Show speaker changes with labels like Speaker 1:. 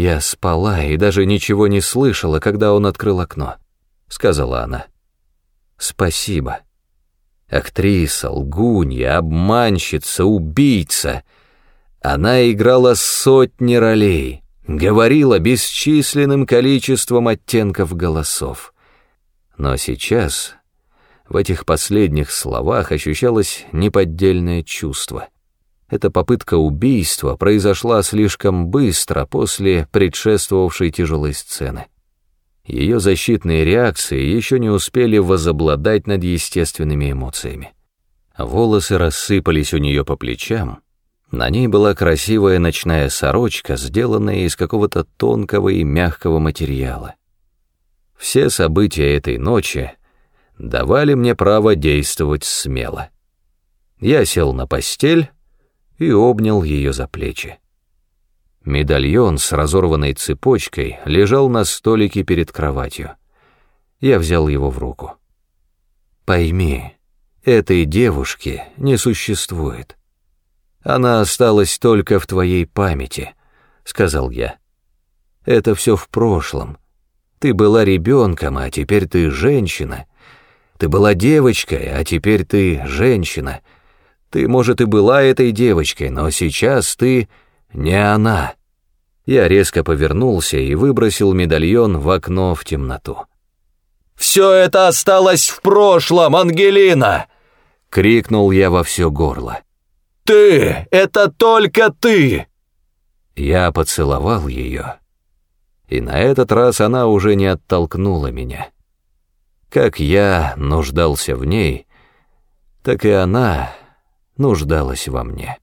Speaker 1: «Я спала и даже ничего не слышала, когда он открыл окно», — сказала она. «Спасибо. Актриса, лгунья, обманщица, убийца. Она играла сотни ролей, говорила бесчисленным количеством оттенков голосов. Но сейчас в этих последних словах ощущалось неподдельное чувство — эта попытка убийства произошла слишком быстро после предшествовавшей тяжелой сцены. Ее защитные реакции еще не успели возобладать над естественными эмоциями. Волосы рассыпались у нее по плечам, на ней была красивая ночная сорочка, сделанная из какого-то тонкого и мягкого материала. Все события этой ночи давали мне право действовать смело. Я сел на постель, и обнял ее за плечи. Медальон с разорванной цепочкой лежал на столике перед кроватью. Я взял его в руку. «Пойми, этой девушки не существует. Она осталась только в твоей памяти», — сказал я. «Это все в прошлом. Ты была ребенком, а теперь ты женщина. Ты была девочкой, а теперь ты женщина. Ты, может, и была этой девочкой, но сейчас ты не она». Я резко повернулся и выбросил медальон в окно в темноту.
Speaker 2: «Все это осталось в прошлом, Ангелина!» — крикнул я во все горло. «Ты! Это только ты!»
Speaker 1: Я поцеловал ее, и на этот раз она уже не оттолкнула меня. Как я нуждался в ней, так и она нуждалась во мне.